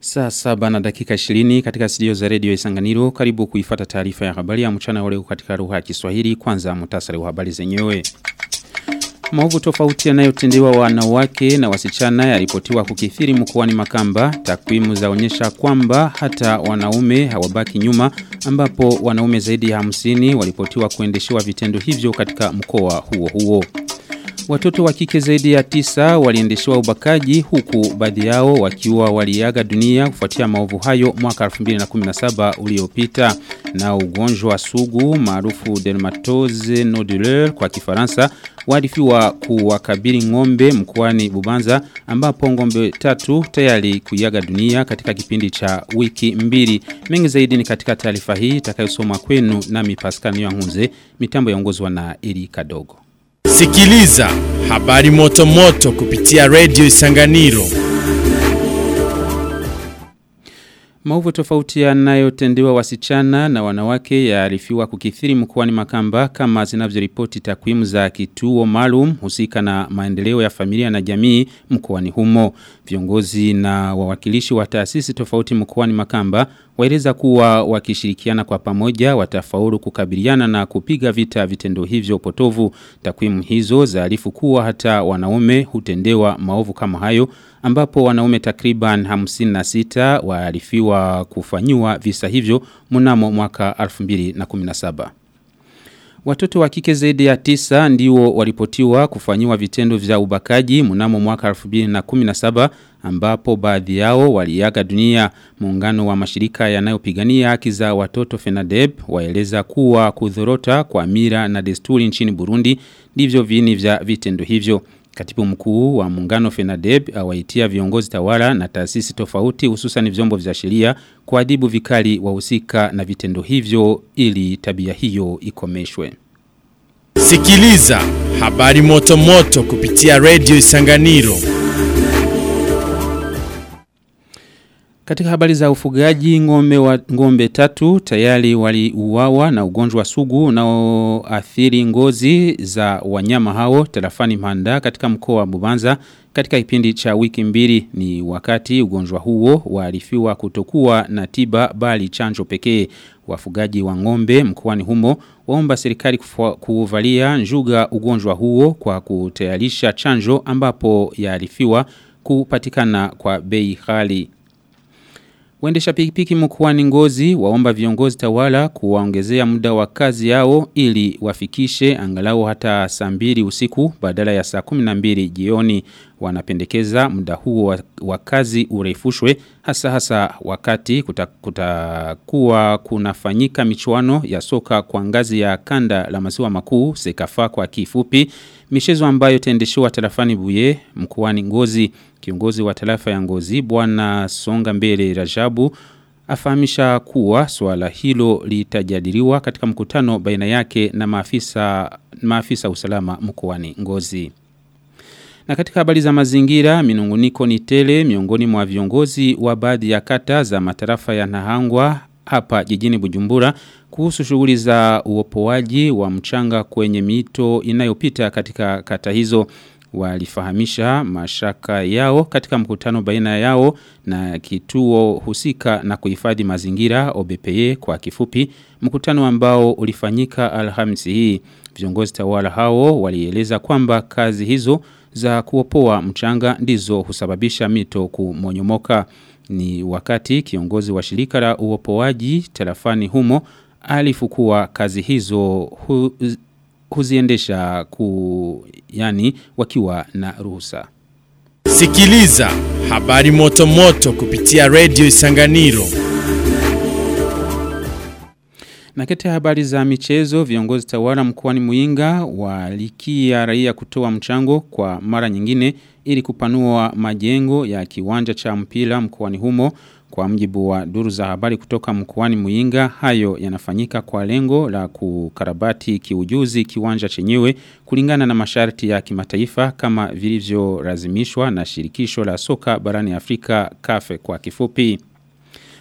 Saa saba na dakika 20 katika studio za redio Isanganiro karibu kuifata taarifa ya habari ya mchana wa leo katika lugha ya Kiswahili kwanza mutasari wa habari zenyewe. Maovu tofauti yanayotendewa wanawake na wasichana yaripotiwa kukithiri mkoani Makamba. Takwimu zaonyesha kwamba hata wanaume hawabaki nyuma ambapo wanaume zaidi ya 50 walipotiwa kuendeshewa vitendo hivyo katika mkoa huo huo. Watoto wa kike zaidi ya tisa waliendeshewa ubakaji huku baadhi yao wakiwa waliaga dunia kufuatia maovu hayo mwaka 2017 uliopita na ugonjwa sugu maarufu dermatose nodulaire kwa kifaransa walifiwa kuwakabili ngombe mkoani Bubanza ambapo ngombe tatu tayari kuiaga dunia katika kipindi cha wiki mbili. Mengi zaidi ni katika taarifa hii itakayosoma kwenu nami Pascal Nyangunze mitambo yaongozwa na Eli Kadogo. Sikiliza habari moto moto kupitia redio Isanganiro. Mauvu tofauti yanayotendewa wasichana na wanawake yaarifiwa kukithiri mkoani Makamba kama zinavyoripoti takwimu za kituo maalum husika na maendeleo ya familia na jamii mkoani humo. Viongozi na wawakilishi wa taasisi tofauti mkoani Makamba waeleza kuwa wakishirikiana kwa pamoja watafaulu kukabiliana na kupiga vita vitendo hivyo potovu. Takwimu hizo zaarifu kuwa hata wanaume hutendewa maovu kama hayo ambapo wanaume takriban 56 waarifiwa kufanyiwa visa hivyo mnamo mwaka 2017. Watoto wa kike zaidi ya tisa ndio walipotiwa kufanyiwa vitendo vya ubakaji mnamo mwaka 2017 ambapo baadhi yao waliaga dunia muungano wa mashirika yanayopigania haki za watoto FENADEB waeleza kuwa kudhorota kwa mira na desturi nchini Burundi ndivyo vini vya vitendo hivyo. Katibu mkuu wa muungano FENADEB awaitia viongozi tawala na taasisi tofauti hususan vyombo vya sheria kuadhibu vikali wahusika na vitendo hivyo ili tabia hiyo ikomeshwe. Sikiliza habari moto moto kupitia Radio Isanganiro. Katika habari za ufugaji ngombe, wa, ngombe tatu tayari waliuawa na ugonjwa sugu unaoathiri ngozi za wanyama hao tarafani manda katika mkoa wa Bubanza katika kipindi cha wiki mbili. Ni wakati ugonjwa huo waarifiwa kutokuwa na tiba bali chanjo pekee. Wafugaji wa ngombe mkoani humo waomba serikali kuvalia njuga ugonjwa huo kwa kutayarisha chanjo ambapo yaarifiwa kupatikana kwa bei ghali Waendesha pikipiki mkoani Ngozi waomba viongozi tawala kuwaongezea muda wa kazi yao ili wafikishe angalau hata saa mbili usiku badala ya saa 12 jioni. Wanapendekeza muda huo wa, kazi urefushwe hasa hasa wakati kutakuwa kuta kunafanyika michuano ya soka kwa ngazi ya kanda la maziwa makuu sekafa kwa kifupi. Michezo ambayo itaendeshewa tarafani buye mkoani Ngozi Kiongozi wa tarafa ya ngozi bwana Songa Mbele Rajabu afahamisha kuwa suala hilo litajadiliwa katika mkutano baina yake na maafisa maafisa usalama mkoani Ngozi. Na katika habari za mazingira, minunguniko ni tele miongoni mwa viongozi wa baadhi ya kata za matarafa ya Nahangwa hapa jijini Bujumbura kuhusu shughuli za uopoaji wa mchanga kwenye mito inayopita katika kata hizo walifahamisha mashaka yao katika mkutano baina yao na kituo husika na kuhifadhi mazingira OBPE kwa kifupi mkutano ambao ulifanyika Alhamisi hii. Viongozi tawala hao walieleza kwamba kazi hizo za kuopoa mchanga ndizo husababisha mito kumonyomoka. Ni wakati kiongozi wa shirika la uopoaji tarafani humo alifukua kazi hizo hu, huziendesha ku yani wakiwa na ruhusa. Sikiliza habari moto moto kupitia Radio Isanganiro. Na katika habari za michezo viongozi tawala mkoani Muinga walikia raia kutoa mchango kwa mara nyingine ili kupanua majengo ya kiwanja cha mpira mkoani humo Kwa mjibu wa duru za habari kutoka mkoani muinga hayo yanafanyika kwa lengo la kukarabati kiujuzi kiwanja chenyewe kulingana na masharti ya kimataifa kama vilivyorazimishwa na shirikisho la soka barani Afrika kafe kwa kifupi.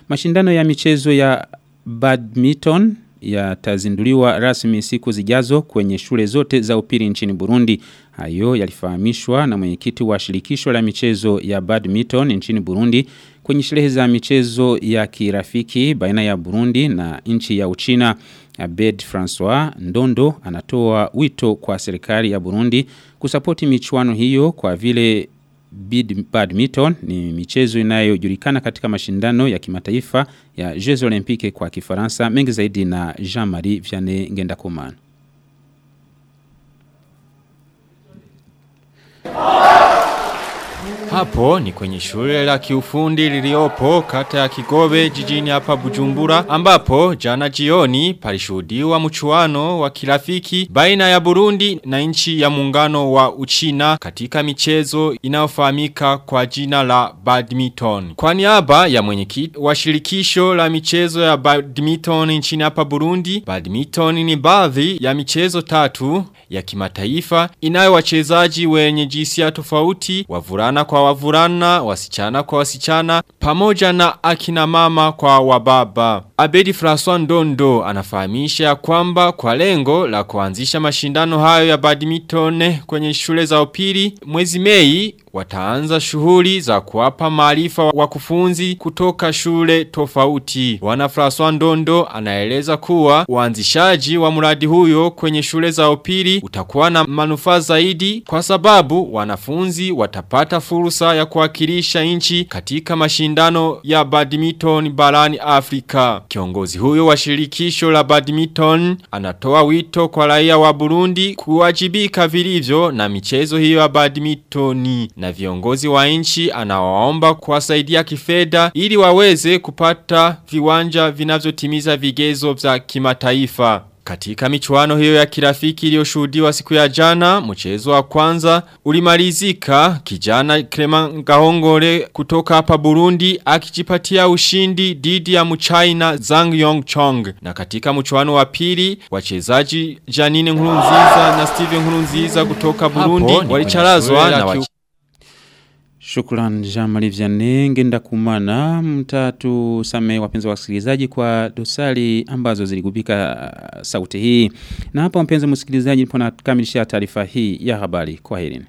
Mashindano ya michezo ya badminton yatazinduliwa rasmi siku zijazo kwenye shule zote za upili nchini Burundi. Hayo yalifahamishwa na mwenyekiti wa shirikisho la michezo ya badminton nchini Burundi kwenye sherehe za michezo ya kirafiki baina ya Burundi na nchi ya Uchina. Abed Francois Ndondo anatoa wito kwa serikali ya Burundi kusapoti michuano hiyo kwa vile badminton ni michezo inayojulikana katika mashindano ya kimataifa ya Jeux Olympiques kwa Kifaransa mengi zaidi na Jean-Marie Vianney Ngendakumana. Hapo ni kwenye shule la kiufundi liliopo kata ya Kigobe jijini hapa Bujumbura ambapo jana jioni palishuhudiwa mchuano wa kirafiki baina ya Burundi na nchi ya muungano wa Uchina katika michezo inayofahamika kwa jina la badminton. Kwa niaba ya mwenyekiti wa shirikisho la michezo ya badminton nchini hapa Burundi, badminton ni baadhi ya michezo tatu ya kimataifa inayo wachezaji wenye jinsia tofauti, wavulana kwa wavulana, wasichana kwa wasichana, pamoja na akina mama kwa wababa. Abedi François Ndondo anafahamisha kwamba kwa lengo la kuanzisha mashindano hayo ya badminton kwenye shule za upili mwezi Mei wataanza shughuli za kuwapa maarifa wakufunzi kutoka shule tofauti. Wana Francois Ndondo anaeleza kuwa uanzishaji wa mradi huyo kwenye shule za upili utakuwa na manufaa zaidi kwa sababu wanafunzi watapata fursa ya kuwakilisha nchi katika mashindano ya badminton barani Afrika. Kiongozi huyo wa shirikisho la badminton anatoa wito kwa raia wa Burundi kuwajibika vilivyo na michezo hiyo ya badmintoni na viongozi wa nchi anawaomba kuwasaidia kifedha ili waweze kupata viwanja vinavyotimiza vigezo vya kimataifa. Katika michuano hiyo ya kirafiki iliyoshuhudiwa siku ya jana, mchezo wa kwanza ulimalizika kijana Clement ngahongole kutoka hapa Burundi akijipatia ushindi dhidi ya mchaina Zhang Yongchong. Na katika mchuano wa pili, wachezaji Janine Nkurunziza na Steven Nkurunziza kutoka Burundi walicharazwa na wachezaji Shukran Jean-Marie Vianney ngenda kumana mtatu same wapenzi wa wasikilizaji kwa dosari ambazo ziligubika sauti hii. Na hapa wapenzi msikilizaji nipo nakamilisha taarifa hii ya habari. Kwa herini.